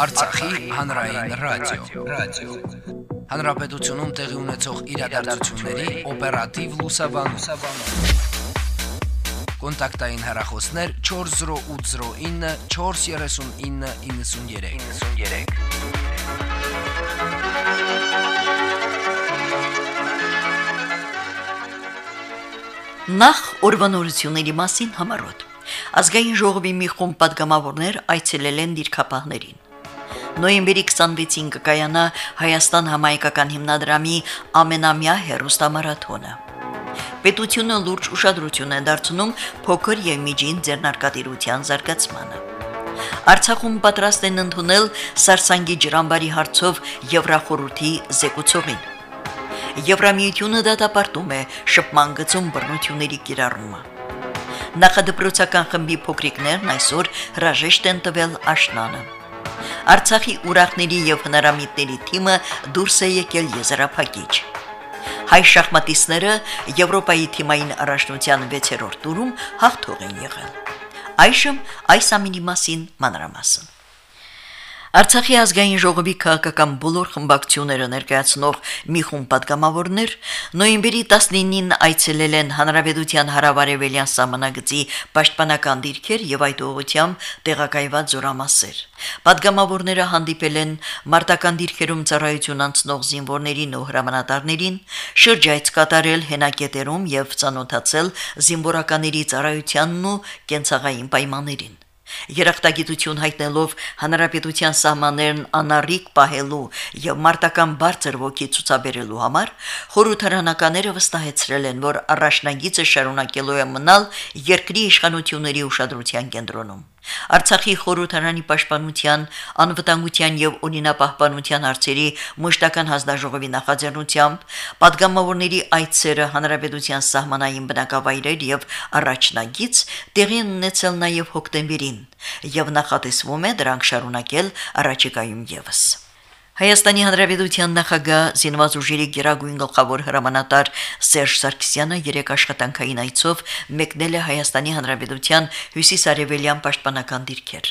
Արցախի հանրային ռադիո, ռադիո։ Հանրապետությունում տեղի ունեցող իրադարձությունների օպերատիվ լուսաբանում։ Կոնտակտային հեռախոսներ 40809 43993։ 93 Նախ օրվանորությունների մասին համարոտ Ազգային ժողովի մի խումբ падգամավորներ այցելել են դիրքապահներին։ Նոյեմբերի 26-ին կկայանա Հայաստան համայնքական հիմնադրամի ամենամյա հերոստամարաթոնը։ Պետությունը լուրջ ուշադրություն է դարձնում փոքր եւ միջին ձեռնարկատիրության զարգացմանը։ Արցախում պատրաստ են ընդունել Սարսանգի ջրամբարի հարցով Եվրախորհրդի զեկուցողին։ Եվրամիությունը դատապարտում է շփման գծում բռնությունների կիրառումը։ Նախադպրոցական խմբի փոքրիկներն այսօր հրաժեշտ են տվել աշնանը։ Արցախի ուրախների եւ հնարամիտների թիմը դուրս է եկել եզրափակիչ։ Հայ շախմատիստները Եվրոպայի թիմային առաջնության 6-րդ տուրում հաղթող են եղել։ Այժմ այս ամինի մասին մանրամասն։ Արցախի ազգային ժողովի քաղաքական բոլոր խմբակցությունները ներկայացնող մի խումբ падգամավորներ նոյեմբերի 19-ին այցելել են Հանրապետության հարավարևելյան համանագծի պաշտպանական դիրքեր եւ այդ ուղությամբ տեղակայված զորամասեր։ Պատգամավորները հանդիպել են մարտական դիրքերում ծառայություն անցնող զինվորներին ու հրամանատարներին, շրջայց կատարել հենակետերում եւ ծանոթացել զինվորականների ծառայությանն ու կենցաղային պայմաններին։ Երախտագիտություն հայտնելով հանրապետության սահմաններն անառիկ պահելու եւ մարտական բարձր ոգի ցուցաբերելու համար խորհրդարանականները վստահեցրել են, որ առաջնագիծը շարունակելու է մնալ երկրի իշխանությունների ուշադրության կենտրոնում։ Արցախի խորհրդարանի պաշտպանության, անվտանգության եւ օրինապահպանության հարցերի մշտական հանձնաժողովի նախաձեռնությամբ падգամավորների այցերը հանրապետության սահմանային բնակավայրեր եւ առաջնագից տեղի ունեցել նաեւ հոկտեմբերին եւ նախատեսվում է դրանք շարունակել առաջիկայում եւս։ Հայաստանի Հանրապետության նախագահ Զինված ուժերի գերագույն գլխավոր հրամանատար Սերժ Սարգսյանը երեք աշխատանքային այցով մեկնել է Հայաստանի Հանրապետության հյուսիսարևելյան պաշտպանական դիրքեր։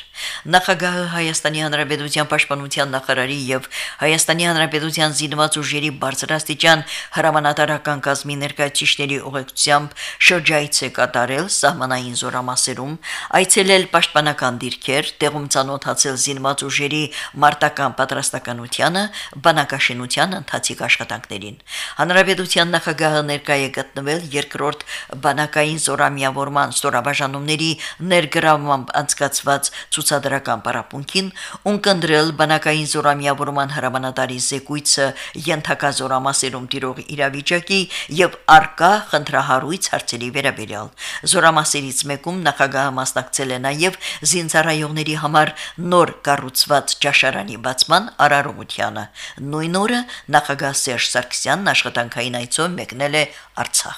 Նախագահը Հայաստանի Հանրապետության պաշտպանության նախարարի եւ Հայաստանի Հանրապետության Զինված ուժերի բարձրաստիճան հրամանատարական կազմի ներկայացիչների ուղեկցությամբ շրջայց է կատարել սահմանային զորամասերում, այցելել պաշտպանական դիրքեր, տեղում ցանոթացել Զինված ուժերի մարտական պատրաստականություն պետությանը բանակաշինության ընթացիկ աշխատանքներին։ Հանրապետության նախագահը ներկայ է գտնվել երկրորդ բանակային զորամիավորման ստորաբաժանումների ներգրավմամբ անցկացված ցուցադրական պարապմունքին, ունկնդրել բանակային զորամիավորման հրամանատարի զեկույցը ենթակա զորամասերում տիրող իրավիճակի եւ արկա խնդրահարույց հարցերի վերաբերյալ։ Զորամասերից մեկում նախագահը մասնակցել է նաեւ զինծառայողների համար նոր կառուցված ճաշարանի բացման արարողություն Ղուկյանը։ Նույն օրը նախագահ Սերժ Սարգսյանն աշխատանքային այցով մեկնել է Արցախ։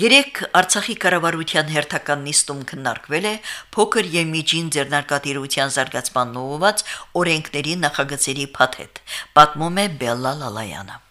Երեք Արցախի կառավարության հերթական նիստում քննարկվել է փոքր եւ միջին ձեռնարկատիրության զարգացման ուղղված օրենքների նախագծերի փաթեթ։ Պատմում է Բելլա Լալայանը։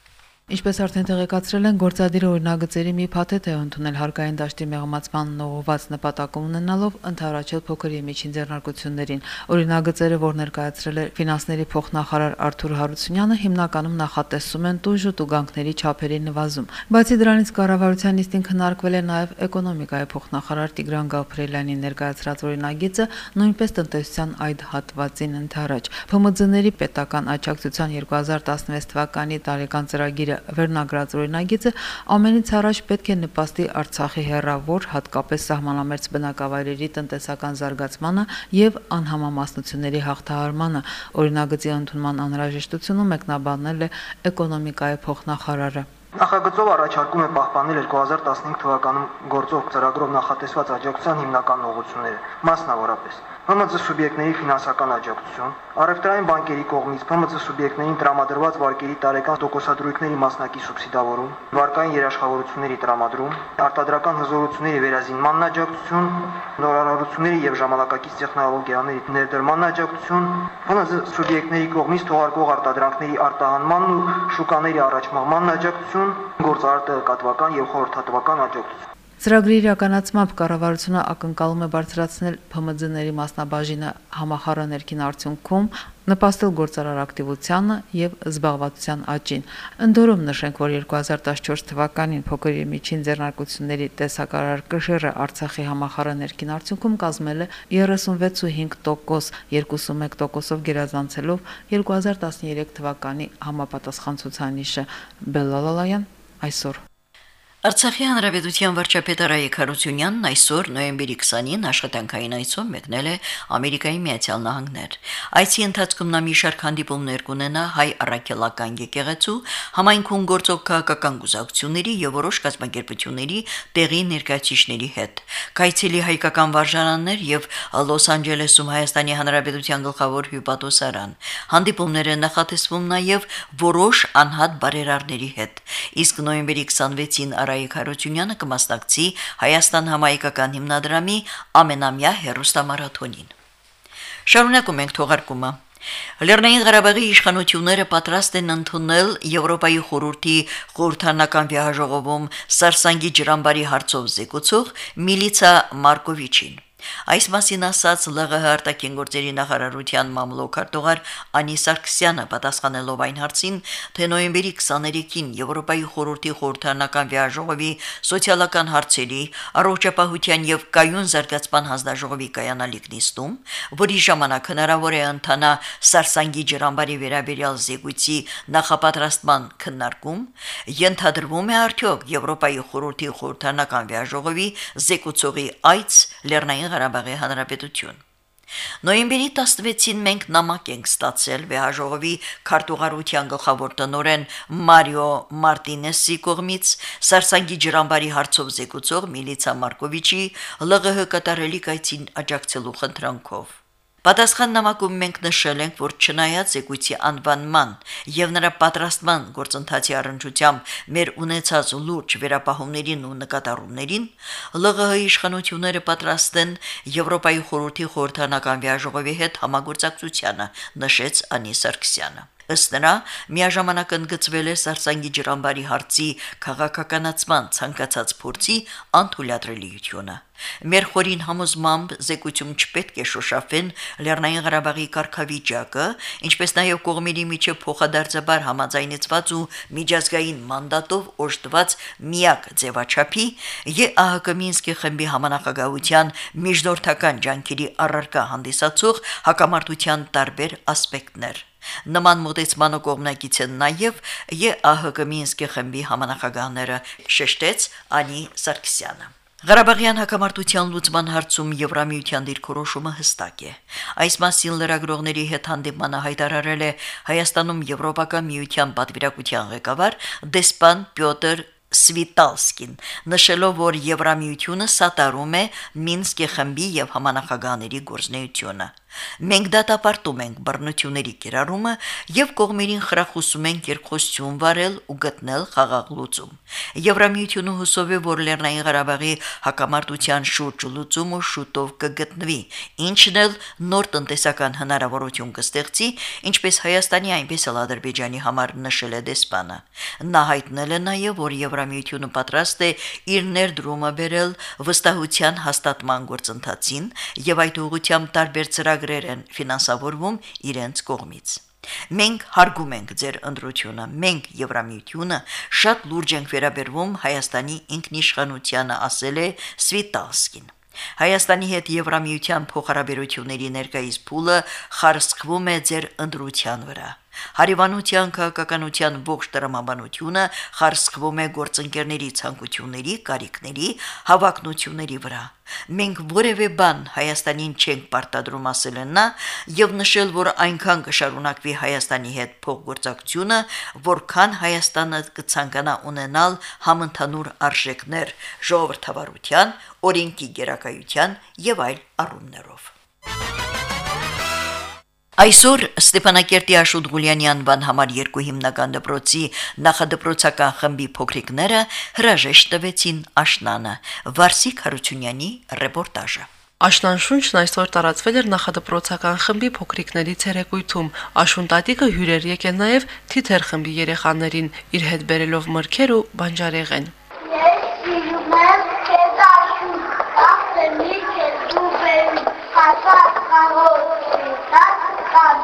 Ինչպես արդեն տեղեկացրել են, գործադիր օրինագծերի մի փաթեթ է ընդունել հարկային դաշտի մեղմացման նողոված նպատակ ունենալով ընդհանրաչել փոքր եւ միջին ձեռնարկություններին։ Օրինագծերը, որ ներկայացրել է ֆինանսների փոխնախարար Արթուր Հարությունյանը, հիմնականում նախատեսում են տույժ ու տուգանքների չափերի նվազում։ Բացի դրանից կառավարության նիստին քննարկվել է նաեւ էկոնոմիկայի փոխնախարար Տիգրան Գալփրելյանի ներկայացրած օրինագիծը, նույնպես տնտեսության այդ հատվածին ընդառաջ։ ՓՄԶ-ների պետական աջակցության 2016 թվականի տարեկան ծրագիրը վերնագրած օրինագիծը ամենից առաջ պետք է նպաստի Արցախի հերրավոր, հատկապես սահմանամերձ բնակավայրերի տնտեսական զարգացմանը եւ անհամամասնությունների հաղթահարմանը։ Օրինագծի ընդունման անհրաժեշտությունը մեկնաբանել է էկոնոմիկայի փոխնախարարը։ Նախագծով առաջարկում է պահպանել 2015 թվականում գործող ծրագրով նախատեսված աջակցության հիմնական ուղղությունները, մասնավորապես ՀՄԾ սուբյեկտների ֆինանսական աջակցություն, առևտրային բանկերի կողմից ՀՄԾ սուբյեկտներին տրամադրված վարկերի տարեկան տոկոսադրույքների մասնակի սուբսիդավորում, վարկային երաշխավորությունների տրամադրում, արտադրական հզորությունների վերազինման աջակցություն, նորարարությունների եւ ժամանակակից տեխնոլոգիաների ներդրման աջակցություն, ՀՄԶ սուբյեկտների կողմից թողարկող արտադրանքների արտահանման ու շուկաների առաջ մղման աջակցություն, գործարարը կատվական եւ խորհրդատվական աջակցություն Ծրագրի իրականացմամբ կառավարությունը ակնկալում է բարձրացնել ՓՄԶ-ների մասնաբաժինը համախառը ներքին արդյունքում, նպաստել գործարար ակտիվությանը եւ զբաղվածության աճին։ Ընդորում նշենք, որ 2014 թվականին փոքր եւ միջին ձեռնարկությունների տեսակարար կշիռը Արցախի համախառը ներքին արդյունքում կազմել է 36.5%, 21%-ով գերազանցելով 2013 թվականի համապատասխան ցուցանիշը։ Բելլալալայան այսօր Արցախի հանրապետության վարչապետ Արայիկ Հարությունյանն այսօր նոյեմբերի 20-ին աշխատանքային այցով մեկնել է Ամերիկայի Միացյալ Նահանգներ։ Այցի ընթացքում նա մի շարք հանդիպումներ կունենա հայ առաքելական եկեղեցու, համայնքում գործող քաղաքական գուզակցությունների եւ որոշ կազմակերպությունների տեղի ներկայացիչների հետ։ Կայցելի հայկական վարժարաններ եւ Լոս Անջելեսում Հայաստանի Հանրապետության գլխավոր հյուպատոսարան։ Հանդիպումները նախատեսվում նաեւ որոշ անհատ բարերարների հետ։ Իսկ նոյեմբերի 26-ին Արայիկ Հարությունյանը կմասնակցի Հայաստան համայնքական հիմնադրամի ամենամյա հերոստամարաթոնին։ Շարունակում ենք թողարկումը։ Լեռնային Ղարաբաղի իշխանությունները պատրաստ են ընդունել Եվրոպայի խորհրդի խորհրդանական վիայժողովում Սարսանգի ջրամբարի հարցով զեկուցող Միլիցա Մարկովիչին։ Այս մասին ասաց ԼՂՀ արտաքին գործերի նախարարության մամլոքարտուղար Անի Սարգսյանը պատասխանելով այն հարցին, թե նոյեմբերի 23-ին Եվրոպայի խորհրդի խորհրդանական վիայժողովի սոցիալական հարցերի, առողջապահության եւ կայուն զարգացման հանձնաժողովի կայանալիք նիստում, որի ժամանակ հնարավոր է ընթանա Սարսանգի ջրամբարի վերաբերյալ զեկույցի նախապատրաստման քննարկում, ենթադրվում է արդյոք Եվրոպայի խորհրդի խորհրդանական վիայժողովի զեկուցողի այց Լեռնային Ղարաբաղի Հանրապետություն։ Նոյեմբերի 16-ին մենք նամակ ենք ստացել վեհաժողովի քարտուղարության գլխավոր տնօրեն Մարիո Մարտինեսի կողմից Սարսանգի ջրամբարի հարցով զեկուցող Միլիցա Մարկովիչի ԼՂՀ կատարելի կայցին աջակցելու խնդրանքով։ Պատասխան նամակում մենք նշել ենք, որ չնայած զեկույցի անվանման եւ նրա պատրաստման գործընթացի առընչությամբ մեր ունեցած լուրջ վերապահումներին ու նկատառումներին ԼՂՀ իշխանությունները պատրաստ են Եվրոպայի խորհրդի խորհրդանական վիայժողովի հետ համագործակցությանը, նշեց Անի Սարգսյանը։ Ըստ նրա, միաժամանակ ընդգծվել է Սարսանգի ջրամբարի հարցի քաղաքականացման ցանկացած փորձի անթույլատրելիությունը։ Մեր խորին համոզմամբ զեկույցում չպետք է շոշափեն Լեռնային Ղարաբաղի կարգավիճակը, ինչպես նաև կողմերի միջև փոխադարձաբար համաձայնեցված ու միջազգային մանդատով օժտված միակ ձևաչափի ԵԱՀԿ Մինսկի խմբի համանախագահության միջնորդական ջանքերի առարկա հանդիսացող հակամարտության տարբեր ասպեկտներ։ Նման մոտեցմանը կողմնակից են նաև ԵԱՀԿ Մինսկի խմբի համանախագահները, շեշտեց Անի Սարգսյանը։ Ղարաբաղյան հակամարտության լուծման հարցում Եվրամիության դիրքորոշումը հստակ է։ Այս մասին լրագրողների հետ հանդիպմանը հայտարարել է Հայաստանում Եվրոպական միության պատվիրակության ղեկավար դեսպան Պյոտր Սվիտալսկին, նշելով, որ Եվրամիությունը սատարում է Մինսկի խմբի եւ համանախագահների գործնեությունը։ Մենք դատապարտում ենք բռնությունների կիրառումը եւ կողմերին խրախուսում ենք երկխոսություն վարել ու գտնել խաղաղ լուծում։ Եվրամիությունը հուսով է, որ Լեռնային Ղարաբաղի հակամարտության շուրջ լուծումը շուտով կգտնվի, ինչն էլ նոր տնտեսական հնարավորություն կստեղծի, ինչպես Հայաստանի, այնպես էլ Ադրբեջանի համար նշել է դեսպանը։ Նա հայտնել է նաեւ, որ Եվրա Եվրամիությունը պատրաստ է իր ներդրումը բերել վստահության հաստատման գործընթացին եւ այդ ուղղությամբ տարբեր ծրագրեր են ֆինանսավորվում իրենց կողմից։ Մենք հարգում ենք ձեր ընդրությունը։ Մենք Եվրամիությունը շատ լուրջ ենք վերաբերվում Հայաստանի ինքնիշխանությանը, ասել է Սվիտալսկին։ Հայաստանի հետ Եվրամիության փոխհարաբերությունների ներկայիս փուլը խարսխվում է ձեր ընդրության վրա։ Հարիվանության քաղաքականության ողջ տրամաբանությունը խարսխվում է գործընկերների ցանկությունների, կարիքների, հավակնությունների վրա։ Մենք որևէ բան Հայաստանին չենք պարտադրում ասել նա եւ նշել, որ այնքան կշարունակվի Հայաստանի հետ փոխգործակցությունը, որքան Հայաստանը կցանկանա ունենալ համընդհանուր արժեքներ ժողովրդավարության, օրենքի գերակայության եւ այլ առումներով։ Այսօր Ստեփանակերտի Աշոտ Գուլյանի անվան համար երկու հիմնական դպրոցի նախադպրոցական խմբի փոքրիկները հրաժեշտ տվեցին աշնանը։ Վարսիկ Հարությունյանի ռեպորտաժը։ Աշնան շունչն այսօր տարածվել էր նախադպրոցական խմբի փոքրիկների ցերեկույթում։ Աշուն տատիկը հյուրեր եկել նաև թիթեր խմբի երեխաներին, իր հետ բերելով մրգեր ու բանջարեղեն։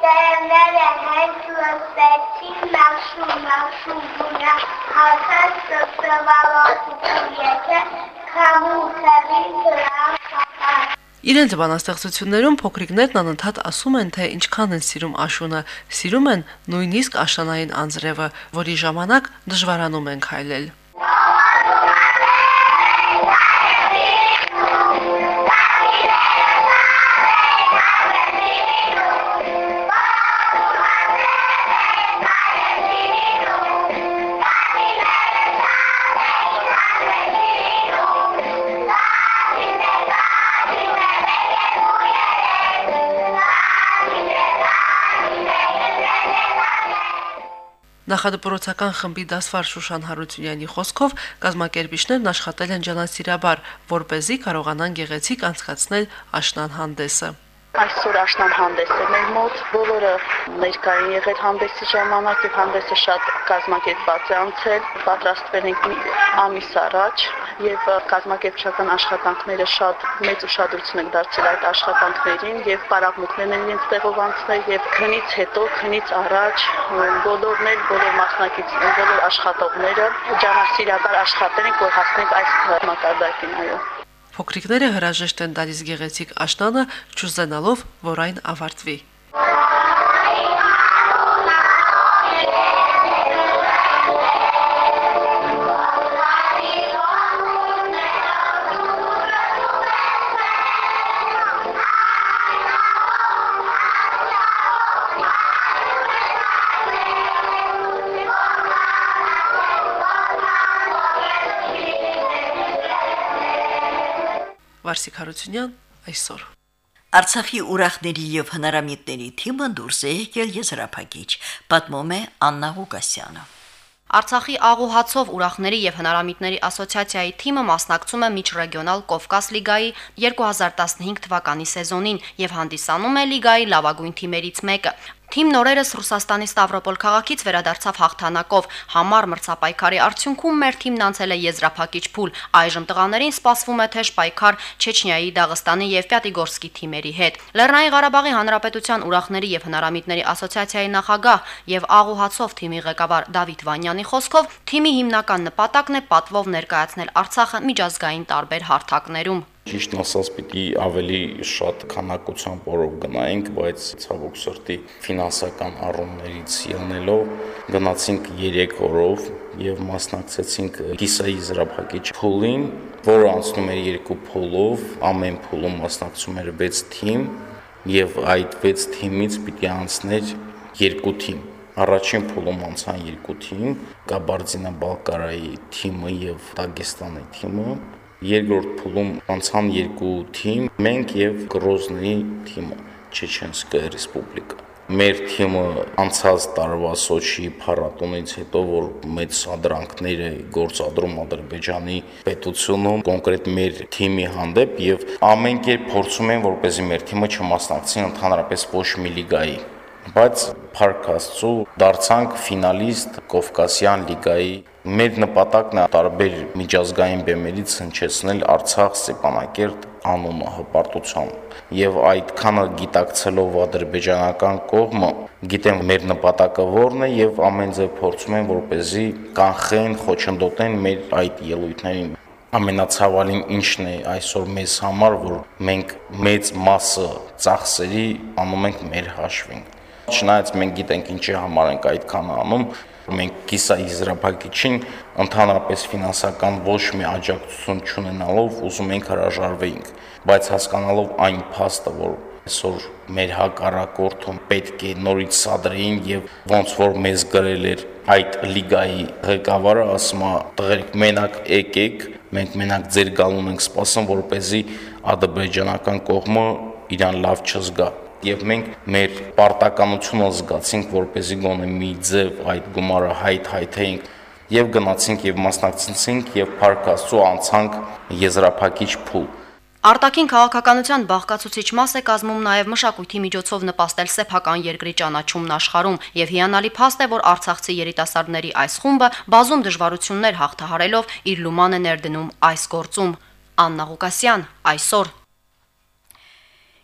Տերները հենց լսեցին նախշում բունա, հասած սպսվալոտություն եթե քամու թևին դրան խապար։ Իրենց բանաստեղծություններում փոքրիկներն անընդհատ ասում են, թե ինչքան են սիրում աշունը, սիրում են նույնիսկ աշնանային անձրևը, որի ժամանակ դժվարանում են քայլել։ Նախադպրոցական խմբի դասվար Շուշան Հարությունյանի խոսքով կազմակերպիչներն աշխատել են ջանասիրաբար, որ เป զի կարողանան գեղեցիկ անցկացնել աշնան հանդեսը։ Այսօր աշնան հանդես է մեր մոտ, բոլորը ներկա են եղել հանդեսի ժամանակ եւ հանդեսը շատ կազմակերպված է անցել, պատրաստվել ենք մի ամիս առաջ եւ կազմակերպչական աշխատանքները շատ մեծ ուշադրություն են դարձել այդ աշխատանքներին եւ պարապմունքներն են իրենց տեղով անցնել եւ քնից հետո, քնից առաջ բոլորն էլ բոլոր մասնակիցները, բոլոր աշխատողները ջանասիրաբար աշխատել են, որ հասնենք այս մակարդակին այո։ Փոքրիկները հրաժեշտ են տալիս գեղեցիկ աշնանը, ճուզենալով, որ այն ավարտվի։ Վարսիկ Հարությունյան այսօր Արցախի ուրախների եւ հնարամիտների թիմը դուրս է եկել եզրափակիչ, պատմում է Աննա Ղուկասյանը։ Արցախի աղուհացով ուրախների եւ հնարամիտների ասոցիացիայի թիմը մասնակցում է միջրեգիոնալ Կովկաս լիգայի 2015 թվականի սեզոնին եւ հանդիսանում է լիգայի լավագույն թիմերից մեկը։ Թիմն օրերս Ռուսաստանի Ստավրոպոլ քաղաքից վերադարձավ հաղթանակով։ Համառ մրցապայքարի արդյունքում մեր թիմն անցել է եզրափակիչ փուլ։ Այժմ տղաներին սպասվում է թեժ պայքար Չեչնիայի, Դաղստանի եւ Պյատիգորսկի թիմերի հետ։ Լեռնային Ղարաբաղի Հանրապետության ուրախների եւ հնարամիտների ասոցիացիայի նախագահ եւ Աղուհացով թիմի ղեկավար Դավիթ Վանյանի խոսքով թիմի հիմնական նպատակն է պատվով ներկայացնել Արցախը միջազգային տարբեր հարթակներում։ Ճիշտ ասած, պիտի ավելի շատ քանակությամբ օրով գնայինք, բայց ցավոք սրտի ֆինանսական առումներից ելնելով գնացինք 3 օրով եւ մասնակցեցինք կիսայի զրափակիչ փուլին, որը անցնում էր երկու փուլով, ամեն փուլում մասնակցում էր 6 թիմ եւ այդ 6 թիմից պիտի անցներ 2 թիմ Առաջին փուլում անցան երկու թիմ՝ Կաբարդինա-Բալկարիայի թիմը եւ Դագեստանի թիմը, Երկրորդ փուլում անցան երկու թիմ, մենք եւ Գրոզնի թիմը, Չեչենսկա ռեսպուբլիկա։ Մեր թիմը անցած տարվա Սոչի փառատոնից հետո, որ մեծ սադրանքներ է գործադրում Ադրբեջանի պետությունում, կոնկրետ մեր թիմի հանդեպ եւ ամեն կերպ փորձում են, որպեսզի մեր թիմը չմասնակցի ընդհանրապես ոչ մի լիգայի բայց Փարք Աստծո դարձանք ֆինալիստ Կովկասյան լիգայի Մեր նպատակն է տարբեր միջազգային բեմերից հնչեցնել Արցախ Ստեփանակերտ անունը հպարտությամբ եւ այդքանը գիտակցելով ադրբեջանական կողմը գիտեն մեր նպատակը որն է եւ ամեն ձև փորձում են որ เป զի կանխեն, խոչընդոտեն մեր այդ ելույթներին ամենացավալին ինչն է այսօր մեզ համար, որ մենք մեծ մասը ծախսերի անում ենք մեր հաշվին։ Չնայած մենք գիտենք ինչի համար ենք այդքան անում, մենք կիսա իզրափակիչին ընդհանրապես ֆինանսական ոչ մի աջակցություն չունենալով ուզում ենք հրաժարվեինք, բայց հասկանալով այն փաստը, որ այսօր մեր հակառակորդում պետք է նորից սադրեին եւ ոնց որ մեզ գրել էր այդ լիգայի ղեկավարը ասում է տղերք մենակ եկեք մենք մենակ ձեր գալուն ենք սպասում որ เป զի ադրբեջանական կողմը իրան լավ չզգա եւ մենք մեր պարտականությունը զգացինք, որպեսզի գոնե մի ձև այդ գումարը հայտ-հայթեինք եւ գնացինք եւ մասնակցեցինք եւ Փարք Աստծո անցանք եզրափակիչ փուլ Արտաքին քաղաքականության բաղկացուցիչ մաս է կազմում նաև մշակույթի միջոցով նպաստել սեփական երկրի ճանաչումն աշխարհում եւ հիանալի փաստ է, որ Արցախցի երիտասարդների այս խումբը բազում դժվարություններ հաղթահարելով իր լուման է ներդնում այս գործում։ Աննա Ղուկասյան այսօր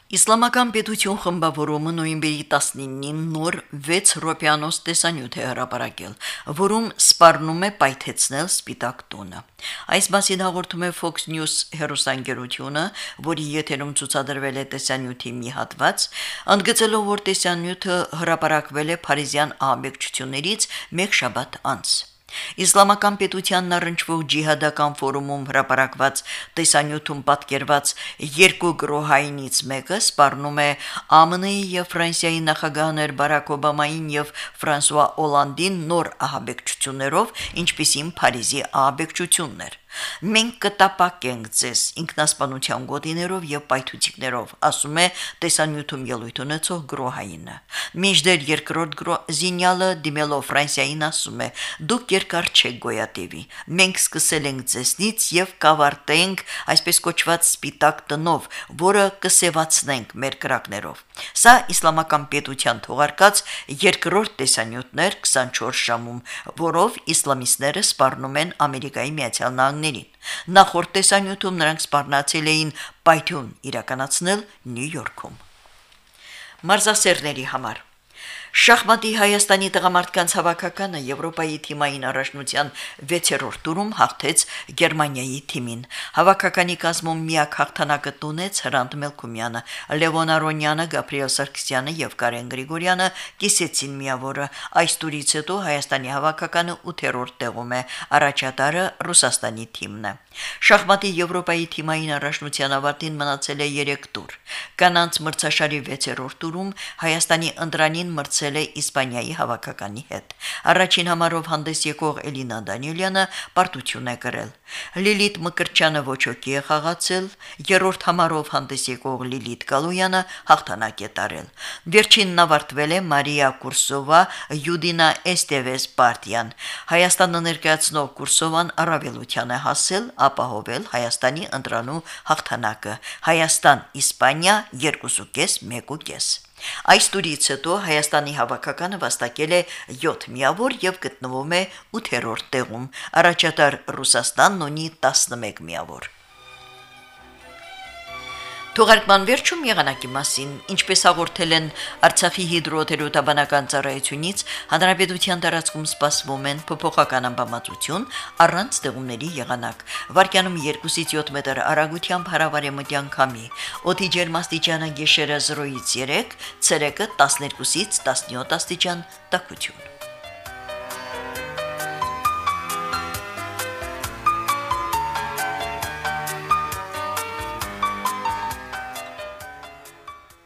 Իսլամական պետություն խմբավորումը նոյեմբերի 19-ին նոր 6 ռոպիանոս տեսանյութ է հրապարակել, որում սպառնում է պայթեցնել Սպիտակ տունը։ Այս մասին հաղորդում է Fox News հերոսանգերությունը, որի եթերում ցուցադրվել է տեսանյութի մի հատված, ընդգծելով, որ տեսանյութը հրապարակվել է Փարիզյան ահաբեկչություններից մեկ շաբաթ անց։ Իսլամական պետությանն առնչվող ջիհադական ֆորումում հրապարակված տեսանյութում պատկերված երկու գրոհայինից մեկը սպառնում է ԱՄՆ-ի եւ Ֆրանսիայի նախագահներ Բարակ Օբամային եւ Ֆրանսուଆ Օլանդին նոր ահաբեկչություններով, ինչպիսին Փարիզի ահաբեկչություններ։ Մենք կտապակենք ձեզ ինքնասպանության գոտիներով եւ պայթուցիկներով, ասում է տեսանյութում ելույթ ունեցող գրոհայինը։ Միջդեռ երկրորդ զինյալը դիմելով Ֆրանսիային ասում է. դուք երկար չեք գոյատևի։ Մենք սկսել ենք ձեզնից եւ կավարտենք այսպես կոչված սպիտակ տնով, որը կսևացնենք մեր կրակներով։ Սա իսլամական պետության թողարկած երկրորդ տեսանյութներ 24 ժամում, որով իսլամիստները սպառնում են Ամերիկայի Միացյալ Նահանգներին։ Նախորդ տեսանյութում նրանք սպառնացել էին պայթյուն իրականացնել Նյու Յորքում։ Մարզասերների համար Շախմատի Հայաստանի տղամարդկանց հավաքականը Եվրոպայի թիմային առաջնության 6-րդ տուրում հաղթեց Գերմանիայի թիմին։ Հավաքականի կազմում միակ հաղթանակը տունեց Հրանտ Մելքումյանը, Լևոն Արոնյանը, Գաբրիել Սարգսյանը եւ Կարեն Գրիգորյանը կիսեցին միավորը։ Այս տուրից հետո Հայաստանի հավաքականը 8-րդ տեղում է, առաջատարը Ռուսաստանի թիմն է։ Շախմատի Եվրոպայի թիմային առաջնության ավարտին մնացել է 3 տուր։ Կանանց մրցաշարի 6-րդ տուրում Հայաստանի ընդրանին մրցել է Իսպանիայի հավաքականի հետ։ Առաջին համարով հանդես եկող Էլինա Դանիելյանը պարտություն է կրել։ Լիլիթ Մկրչյանը ոչոկի է խաղացել, երրորդ համարով հանդես եկող Լիլիթ Գալոյանը հաղթանակ է տարել։ Վերջինն ավարտվել է Մարիա Կուրսովա Յուդինա Էստևես պարտիան։ Հայաստանը ներկայացնող Կուրսովան առավելության է հասել ապահովել Հայաստանի ընտրանու հաղթանակը։ Հայաստան-Իսպանիա 2.5 1.5 Այս տուրից հետո Հայաստանի հավաքականը վաստակել է 7 միավոր եւ գտնվում է 8-րդ տեղում։ Առաջատար Ռուսաստանն ունի 11 միավոր։ Թողարկման վերջում եղանակի մասին, ինչպես հաղորդել են Արցախի հիդրոթերապևտաբանական ծառայությունից, հանրապետության տարածքում սպասվում են փոփոխական ամպամածություն առանց ձեղումների եղանակ։ Վարկյանում 2-ից 7 մետր արագությամբ հարավարեմտյան քամի։ Օդի ջերմաստիճանը գիշերը 0-ից 3, ցերեկը 12-ից 17 աստիճան տաքություն։